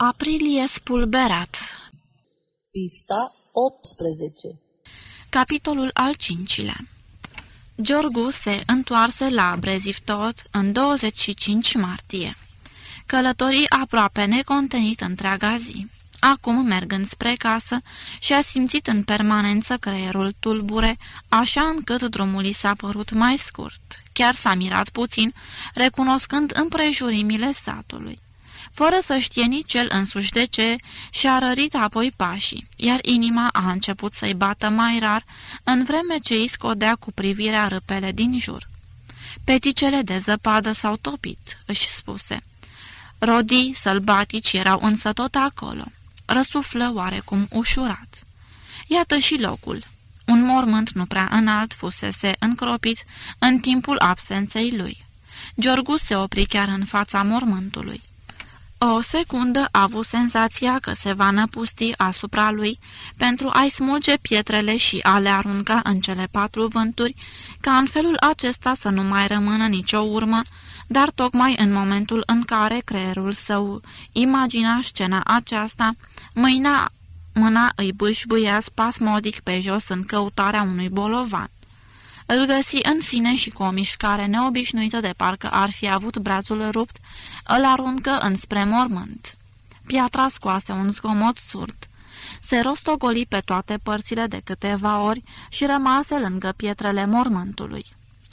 Aprilie spulberat Pista 18 Capitolul al cincilea Giorgu se întoarse la Brezivtot în 25 martie. Călătorii aproape necontenit întreaga zi. Acum, mergând spre casă, și-a simțit în permanență creierul tulbure, așa încât drumul i s-a părut mai scurt. Chiar s-a mirat puțin, recunoscând împrejurimile satului fără să știe nici el însuși de ce, și-a rărit apoi pașii, iar inima a început să-i bată mai rar, în vreme ce îi scodea cu privirea râpele din jur. Peticele de zăpadă s-au topit, își spuse. Rodii sălbatici erau însă tot acolo. Răsuflă oarecum ușurat. Iată și locul. Un mormânt nu prea înalt fusese încropit în timpul absenței lui. Giorgu se opri chiar în fața mormântului. O secundă a avut senzația că se va năpusti asupra lui pentru a-i smulge pietrele și a le arunca în cele patru vânturi, ca în felul acesta să nu mai rămână nicio urmă, dar tocmai în momentul în care creierul său imagina scena aceasta, mâina, mâna îi bâșbâia spasmodic pe jos în căutarea unui bolovan. Îl găsi în fine și cu o mișcare neobișnuită de parcă ar fi avut brațul rupt, îl aruncă înspre mormânt. Piatra scoase un zgomot surd. Se rostogoli pe toate părțile de câteva ori și rămase lângă pietrele mormântului.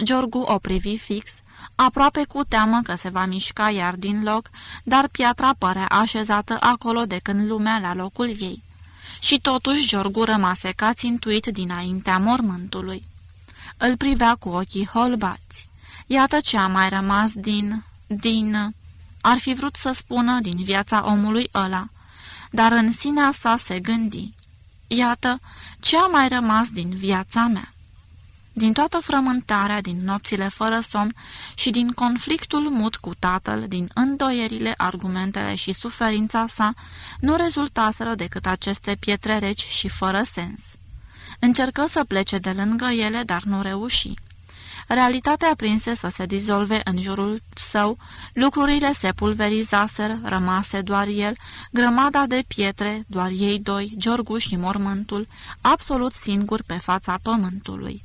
Giorgu o privi fix, aproape cu teamă că se va mișca iar din loc, dar piatra părea așezată acolo de când lumea la locul ei. Și totuși Giorgu rămase ca țintuit dinaintea mormântului. Îl privea cu ochii holbați. Iată ce a mai rămas din... din... Ar fi vrut să spună din viața omului ăla, dar în sinea sa se gândi. Iată ce a mai rămas din viața mea. Din toată frământarea, din nopțile fără somn și din conflictul mut cu tatăl, din îndoierile, argumentele și suferința sa, nu rezultaseră decât aceste pietre reci și fără sens. Încercă să plece de lângă ele, dar nu reuși. Realitatea prinse să se dizolve în jurul său, lucrurile se pulverizaseră, rămase doar el, grămada de pietre, doar ei doi, Giorgu și mormântul, absolut singur pe fața pământului.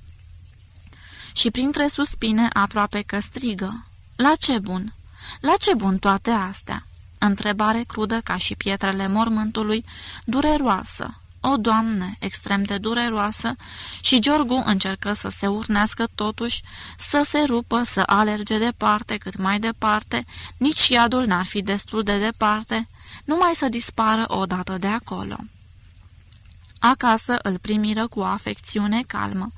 Și printre suspine aproape că strigă. La ce bun? La ce bun toate astea? Întrebare crudă ca și pietrele mormântului, dureroasă, o, Doamne, extrem de dureroasă, și Giorgu încercă să se urnească totuși, să se rupă, să alerge departe cât mai departe, nici iadul n-ar fi destul de departe, numai să dispară odată de acolo. Acasă îl primiră cu o afecțiune calmă.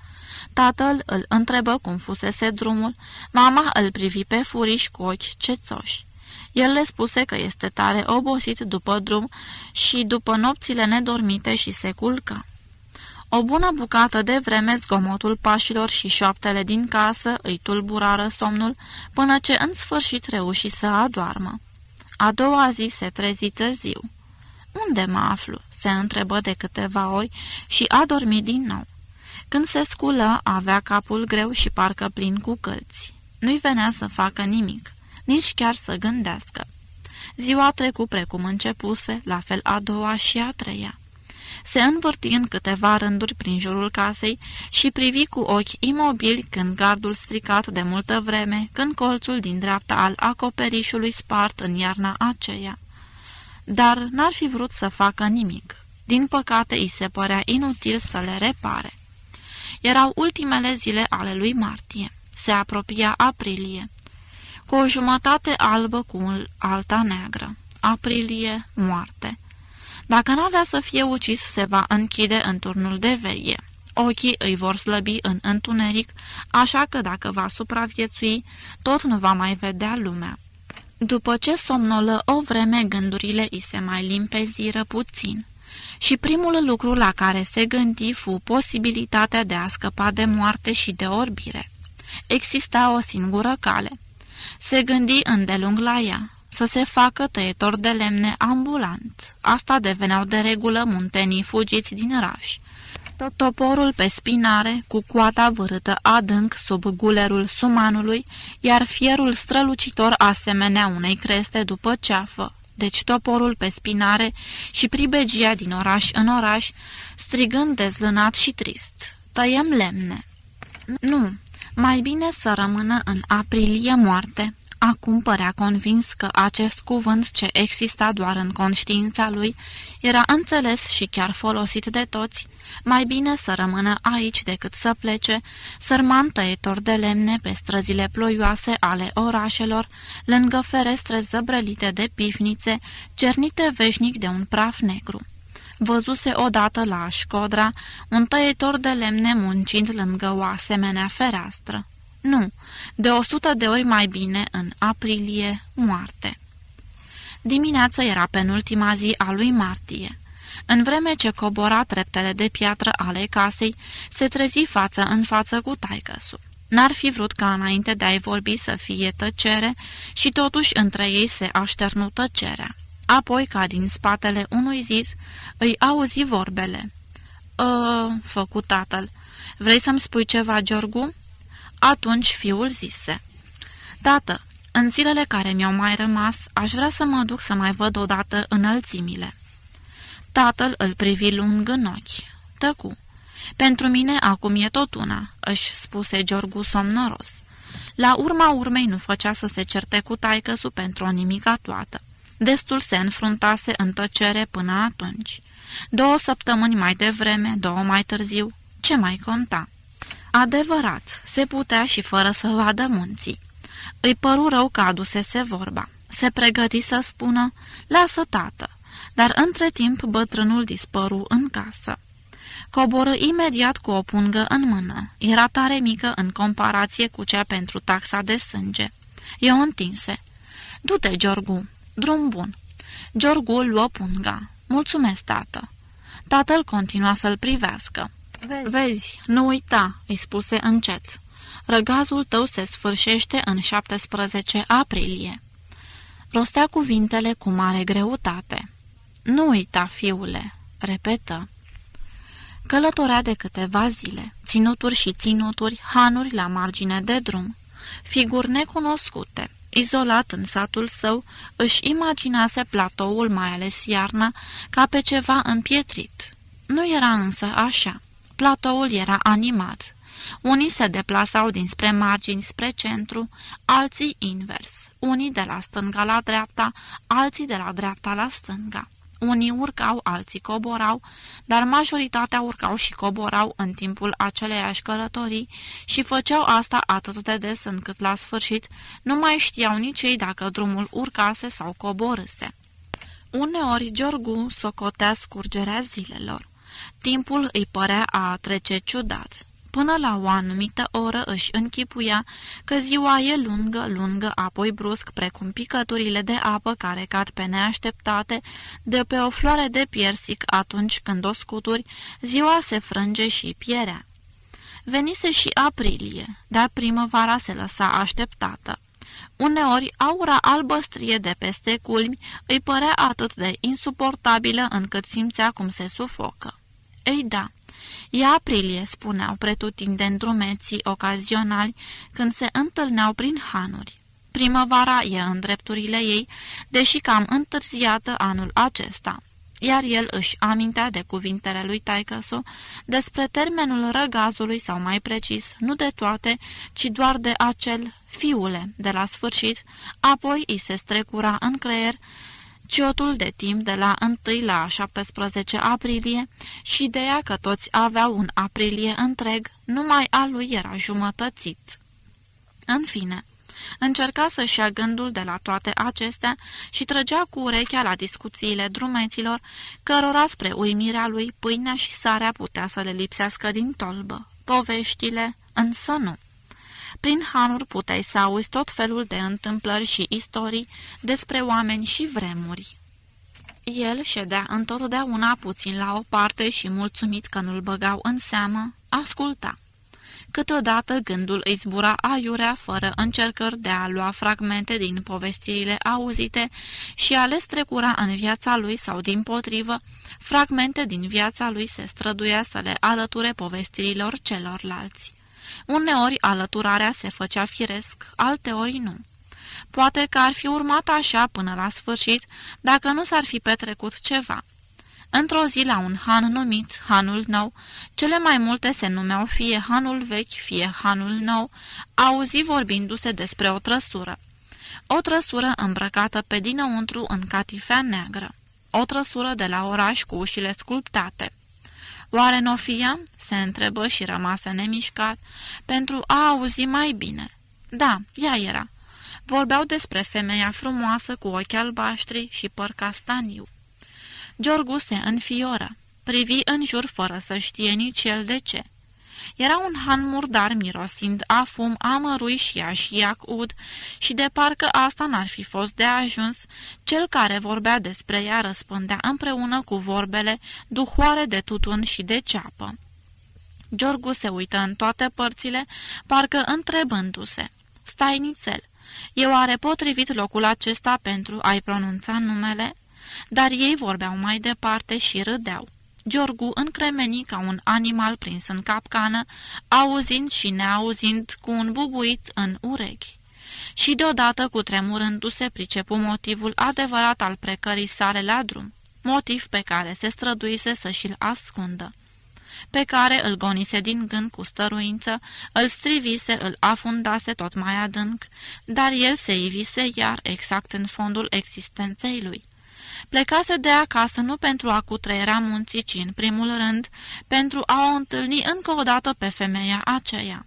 Tatăl îl întrebă cum fusese drumul, mama îl privi pe furiș cu ochi cețoși. El le spuse că este tare obosit după drum și după nopțile nedormite și se culcă. O bună bucată de vreme zgomotul pașilor și șoaptele din casă îi tulburară somnul până ce în sfârșit reuși să adoarmă. A doua zi se trezi târziu. Unde mă aflu?" se întrebă de câteva ori și a dormit din nou. Când se sculă, avea capul greu și parcă plin cu călți. Nu-i venea să facă nimic nici chiar să gândească. Ziua trecu precum începuse, la fel a doua și a treia. Se învârti în câteva rânduri prin jurul casei și privi cu ochi imobili când gardul stricat de multă vreme, când colțul din dreapta al acoperișului spart în iarna aceea. Dar n-ar fi vrut să facă nimic. Din păcate, îi se părea inutil să le repare. Erau ultimele zile ale lui martie. Se apropia aprilie cu o jumătate albă cu alta neagră. Aprilie, moarte. Dacă n-avea să fie ucis, se va închide în turnul de verie. Ochii îi vor slăbi în întuneric, așa că dacă va supraviețui, tot nu va mai vedea lumea. După ce somnolă o vreme, gândurile îi se mai limpeziră puțin. Și primul lucru la care se gândi fu posibilitatea de a scăpa de moarte și de orbire. Exista o singură cale, se gândi îndelung la ea, să se facă tăietor de lemne ambulant. Asta deveneau de regulă muntenii fugiți din raș. Toporul pe spinare, cu coata vârâtă adânc sub gulerul sumanului, iar fierul strălucitor asemenea unei creste după ceafă, deci toporul pe spinare și pribegia din oraș în oraș, strigând dezlânat și trist. Tăiem lemne. Nu, mai bine să rămână în aprilie moarte. Acum părea convins că acest cuvânt ce exista doar în conștiința lui era înțeles și chiar folosit de toți, mai bine să rămână aici decât să plece, sărman tăietor de lemne pe străzile ploioase ale orașelor, lângă ferestre zăbrălite de pifnițe, cernite veșnic de un praf negru. Văzuse odată la Școdra un tăietor de lemne muncind lângă o asemenea fereastră. Nu, de o sută de ori mai bine în aprilie, moarte. Dimineața era penultima zi a lui martie. În vreme ce cobora treptele de piatră ale casei, se trezi față în față cu taicăsul. N-ar fi vrut ca înainte de a-i vorbi să fie tăcere și totuși între ei se așternu tăcerea. Apoi, ca din spatele unui zid, îi auzi vorbele. Ă, făcut tatăl, vrei să-mi spui ceva, Giorgu?" Atunci fiul zise, Tată, în zilele care mi-au mai rămas, aș vrea să mă duc să mai văd odată înălțimile." Tatăl îl privi lung în ochi. Tăcu. Pentru mine acum e tot una," își spuse Giorgu somnoros. La urma urmei nu făcea să se certe cu taicăsu pentru o nimica toată. Destul se înfruntase în tăcere până atunci. Două săptămâni mai devreme, două mai târziu, ce mai conta? Adevărat, se putea și fără să vadă munții. Îi păru rău că adusese vorba. Se pregăti să spună, lasă tată, dar între timp bătrânul dispăru în casă. Coboră imediat cu o pungă în mână. Era tare mică în comparație cu cea pentru taxa de sânge. E o întinse. Du-te, Giorgu, drum bun. Giorgu luă punga. Mulțumesc, tată. Tatăl continua să-l privească. Vezi. Vezi, nu uita, îi spuse încet. Răgazul tău se sfârșește în 17 aprilie. Rostea cuvintele cu mare greutate. Nu uita, fiule, repetă. Călătorea de câteva zile, ținuturi și ținuturi, hanuri la margine de drum, figuri necunoscute. Izolat în satul său, își imaginase platoul, mai ales iarna, ca pe ceva împietrit. Nu era însă așa. Platoul era animat. Unii se deplasau dinspre margini spre centru, alții invers, unii de la stânga la dreapta, alții de la dreapta la stânga. Unii urcau, alții coborau, dar majoritatea urcau și coborau în timpul aceleiași călătorii și făceau asta atât de des încât la sfârșit nu mai știau nici ei dacă drumul urcase sau coborâse. Uneori Giorgu socotea scurgerea zilelor. Timpul îi părea a trece ciudat. Până la o anumită oră își închipuia că ziua e lungă, lungă, apoi brusc, precum picăturile de apă care cad pe neașteptate de pe o floare de piersic atunci când o scuturi, ziua se frânge și pierea. Venise și aprilie, dar primăvara se lăsa așteptată. Uneori, aura albăstrie de peste culmi îi părea atât de insuportabilă încât simțea cum se sufocă. Ei da, e aprilie, spuneau pretutindeni drumeții ocazionali când se întâlneau prin hanuri. Primăvara e în drepturile ei, deși cam întârziată anul acesta. Iar el își amintea de cuvintele lui Taicăsu despre termenul răgazului sau mai precis, nu de toate, ci doar de acel fiule de la sfârșit, apoi îi se strecura în creier ciotul de timp de la 1 la 17 aprilie și ideea că toți aveau un aprilie întreg, numai a lui era jumătățit. În fine, încerca să-și ia gândul de la toate acestea și trăgea cu urechea la discuțiile drumeților, cărora spre uimirea lui pâinea și sarea putea să le lipsească din tolbă. Poveștile însă nu. Prin hanuri puteai să auzi tot felul de întâmplări și istorii despre oameni și vremuri. El ședea întotdeauna puțin la o parte și, mulțumit că nu-l băgau în seamă, asculta. Câteodată gândul îi zbura aiurea fără încercări de a lua fragmente din povestirile auzite și a le strecura în viața lui sau, din potrivă, fragmente din viața lui se străduia să le alăture povestirilor celorlalți. Uneori alăturarea se făcea firesc, alteori nu. Poate că ar fi urmat așa până la sfârșit, dacă nu s-ar fi petrecut ceva. Într-o zi la un han numit Hanul Nou, cele mai multe se numeau fie Hanul Vechi, fie Hanul Nou, auzi vorbindu-se despre o trăsură. O trăsură îmbrăcată pe dinăuntru în catifea neagră. O trăsură de la oraș cu ușile sculptate. Oare n-o fie? se întrebă și rămasă nemișcat pentru a auzi mai bine. Da, ea era. Vorbeau despre femeia frumoasă cu ochi albaștri și păr castaniu. Giorgu se înfioră, privi în jur fără să știe nici el de ce. Era un han murdar mirosind a fum amărui și așiac ud și de parcă asta n-ar fi fost de ajuns, cel care vorbea despre ea răspundea împreună cu vorbele duhoare de tutun și de ceapă. Giorgu se uită în toate părțile, parcă întrebându-se. Stai nițel, eu are potrivit locul acesta pentru a-i pronunța numele?" Dar ei vorbeau mai departe și râdeau. Giorgu încremeni ca un animal prins în capcană, auzind și neauzind cu un bubuit în urechi. Și deodată, cu tremurându-se, pricepu motivul adevărat al plecării sale la drum, motiv pe care se străduise să și-l ascundă pe care îl gonise din gând cu stăruință, îl strivise, îl afundase tot mai adânc, dar el se ivise iar exact în fondul existenței lui. Plecase de acasă nu pentru a cutreiera munții, ci în primul rând pentru a o întâlni încă o dată pe femeia aceea.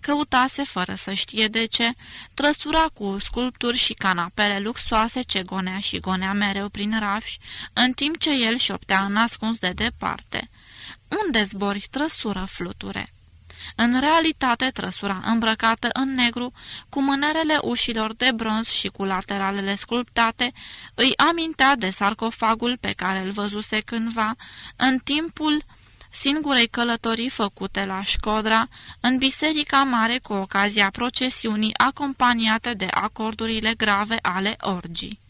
Căutase, fără să știe de ce, trăsura cu sculpturi și canapele luxoase ce gonea și gonea mereu prin rafși, în timp ce el șoptea ascuns de departe. Unde zbori, trăsură, fluture?" În realitate, trăsura îmbrăcată în negru, cu mânerele ușilor de bronz și cu lateralele sculptate, îi amintea de sarcofagul pe care îl văzuse cândva, în timpul singurei călătorii făcute la Școdra, în biserica mare cu ocazia procesiunii acompaniate de acordurile grave ale orgii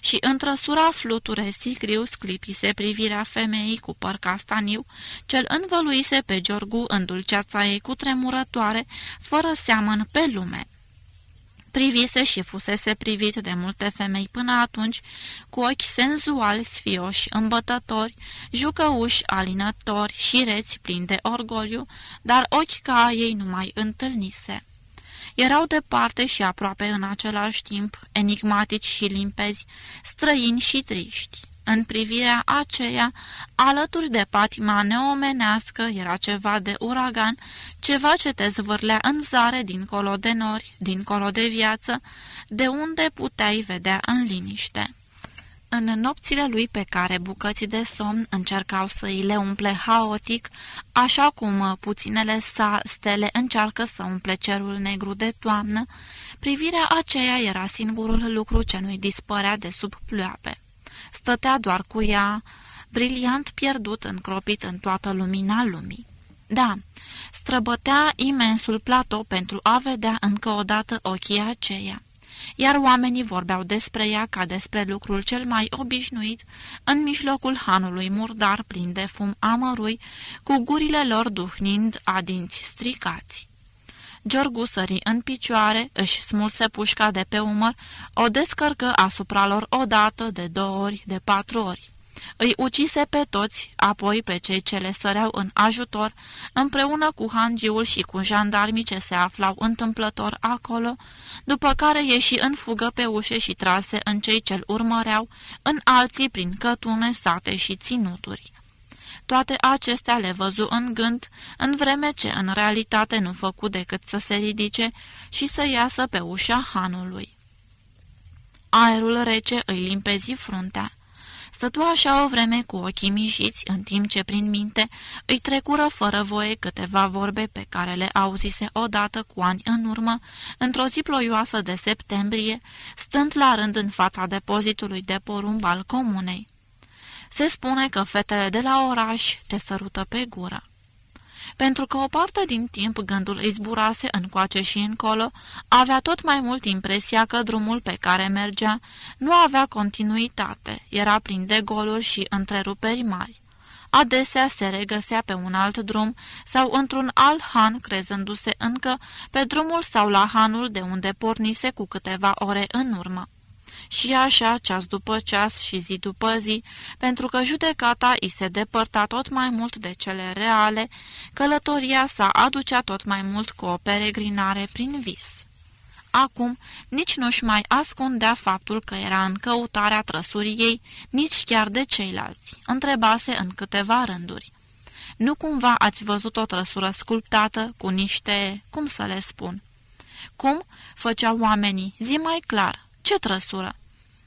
și întrăsura fluture sicriu sclipise privirea femeii cu păr castaniu, cel învăluise pe Giorgu în dulceața ei cu tremurătoare, fără seamăn pe lume. Privise și fusese privit de multe femei până atunci, cu ochi senzuali, sfioși, îmbătători, jucăuși, alinători și reți plini de orgoliu, dar ochi ca ei nu mai întâlnise erau departe și aproape în același timp, enigmatici și limpezi, străini și triști. În privirea aceea, alături de patima neomenească, era ceva de uragan, ceva ce te zvârlea în zare dincolo de nori, dincolo de viață, de unde puteai vedea în liniște. În nopțile lui pe care bucății de somn încercau să îi le umple haotic, așa cum uh, puținele sa stele încearcă să umple cerul negru de toamnă, privirea aceea era singurul lucru ce nu-i dispărea de sub ploape. Stătea doar cu ea, briliant pierdut, încropit în toată lumina lumii. Da, străbătea imensul platou pentru a vedea încă o dată ochii aceia iar oamenii vorbeau despre ea ca despre lucrul cel mai obișnuit în mijlocul hanului murdar plin de fum amărui, cu gurile lor duhnind adinți stricați. Giorgu sări în picioare, își smulse pușca de pe umăr, o descărcă asupra lor o dată, de două ori, de patru ori. Îi ucise pe toți, apoi pe cei ce le săreau în ajutor, împreună cu hangiul și cu jandarmii ce se aflau întâmplător acolo, după care ieși în fugă pe ușe și trase în cei ce-l urmăreau, în alții prin cătune, sate și ținuturi. Toate acestea le văzu în gând, în vreme ce în realitate nu făcu decât să se ridice și să iasă pe ușa hanului. Aerul rece îi limpezi fruntea. Stătu așa o vreme cu ochii mijiți, în timp ce prin minte îi trecură fără voie câteva vorbe pe care le auzise odată cu ani în urmă, într-o zi ploioasă de septembrie, stând la rând în fața depozitului de porumb al comunei. Se spune că fetele de la oraș te sărută pe gură pentru că o parte din timp gândul îi zburase încoace și încolo, avea tot mai mult impresia că drumul pe care mergea nu avea continuitate, era plin de goluri și întreruperi mari. adesea se regăsea pe un alt drum sau într-un alt han, crezându-se încă pe drumul sau la hanul de unde pornise cu câteva ore în urmă. Și așa, ceas după ceas și zi după zi, pentru că judecata îi se depărta tot mai mult de cele reale, călătoria sa aducea tot mai mult cu o peregrinare prin vis. Acum nici nu-și mai ascundea faptul că era în căutarea trăsurii ei, nici chiar de ceilalți. Întrebase în câteva rânduri. Nu cumva ați văzut o trăsură sculptată cu niște... cum să le spun? Cum? Făceau oamenii. Zi mai clar. Ce trăsură?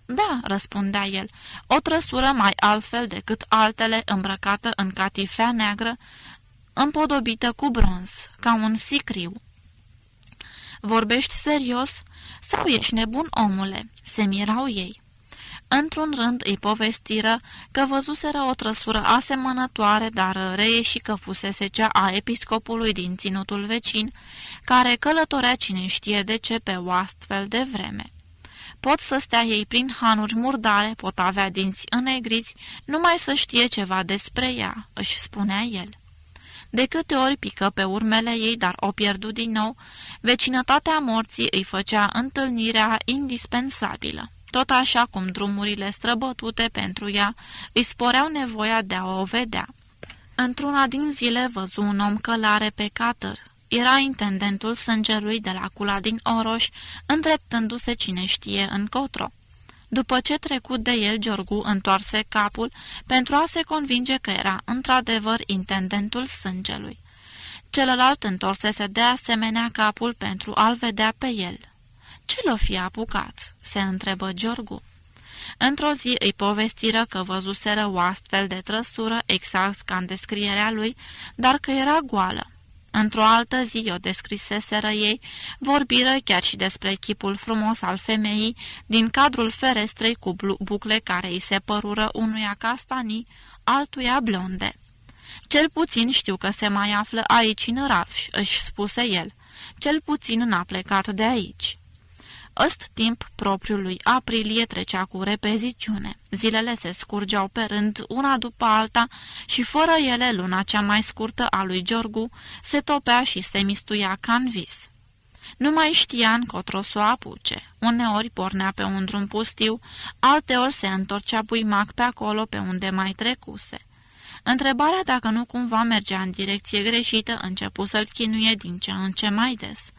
Da, răspundea el, o trăsură mai altfel decât altele îmbrăcată în catifea neagră, împodobită cu bronz, ca un sicriu. Vorbești serios? Sau ești nebun, omule?" se mirau ei. Într-un rând îi povestiră că văzuseră o trăsură asemănătoare, dar reie și că fusese cea a episcopului din ținutul vecin, care călătorea cine știe de ce pe o astfel de vreme. Pot să stea ei prin hanuri murdare, pot avea dinți înnegriți, numai să știe ceva despre ea, își spunea el. De câte ori pică pe urmele ei, dar o pierdu din nou, vecinătatea morții îi făcea întâlnirea indispensabilă. Tot așa cum drumurile străbătute pentru ea îi sporeau nevoia de a o vedea. Într-una din zile văzu un om călare pe catăr. Era intendentul sângerului de la cula din Oroș, îndreptându-se cine știe încotro. După ce trecut de el, Giorgu întoarse capul pentru a se convinge că era într-adevăr intendentul sângelui. Celălalt întorsese de asemenea capul pentru a-l vedea pe el. Ce l-o fi apucat?" se întrebă Giorgu. Într-o zi îi povestiră că văzuseră o astfel de trăsură exact ca în descrierea lui, dar că era goală. Într-o altă zi o descriseseră ei, vorbiră chiar și despre chipul frumos al femeii din cadrul ferestrei cu bucle care îi se părură unuia castanii, altuia blonde. Cel puțin știu că se mai află aici în Rafș, își spuse el. Cel puțin n-a plecat de aici. Ăst timp propriul lui aprilie trecea cu repeziciune. Zilele se scurgeau pe rând, una după alta, și fără ele luna cea mai scurtă a lui Giorgu se topea și se mistuia ca în vis. Nu mai știa încotro să o apuce. Uneori pornea pe un drum pustiu, alteori se întorcea buimac pe acolo pe unde mai trecuse. Întrebarea dacă nu cumva mergea în direcție greșită începu să-l chinuie din ce în ce mai des.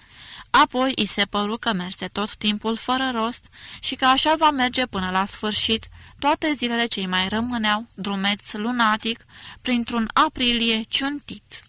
Apoi îi se păru că merse tot timpul fără rost și că așa va merge până la sfârșit. Toate zilele cei mai rămâneau, drumeț lunatic, printr-un aprilie ciuntit,